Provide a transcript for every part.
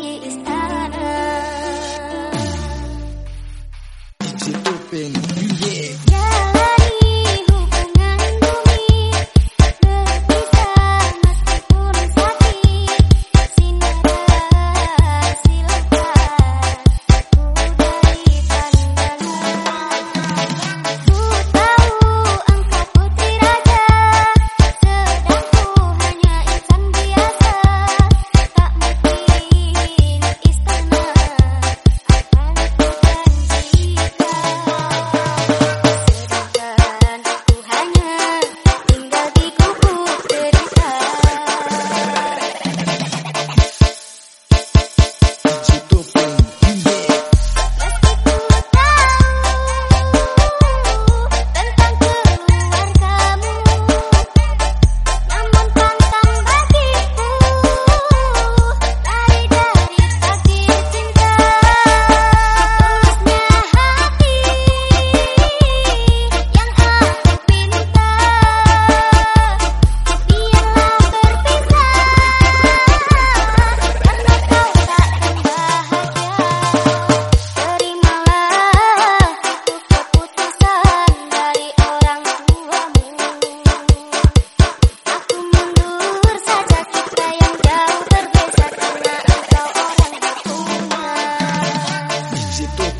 It's Citupe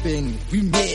Remix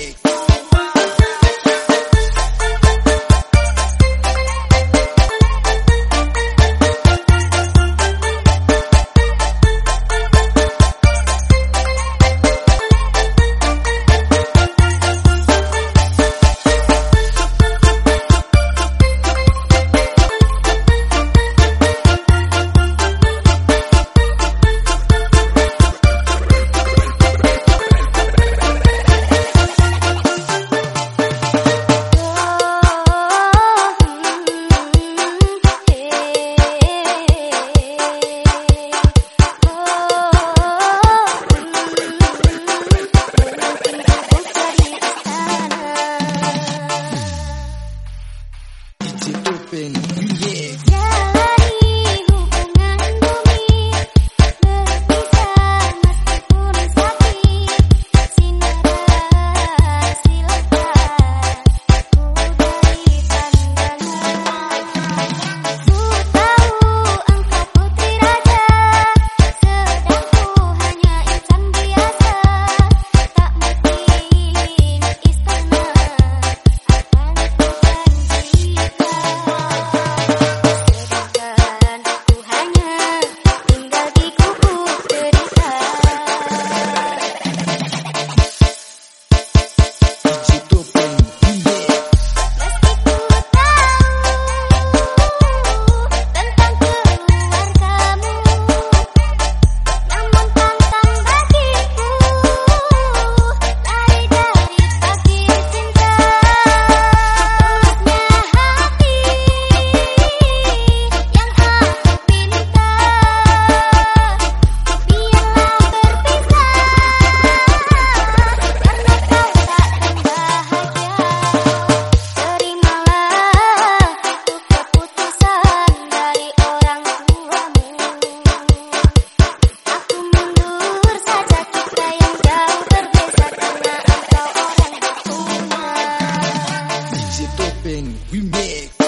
big.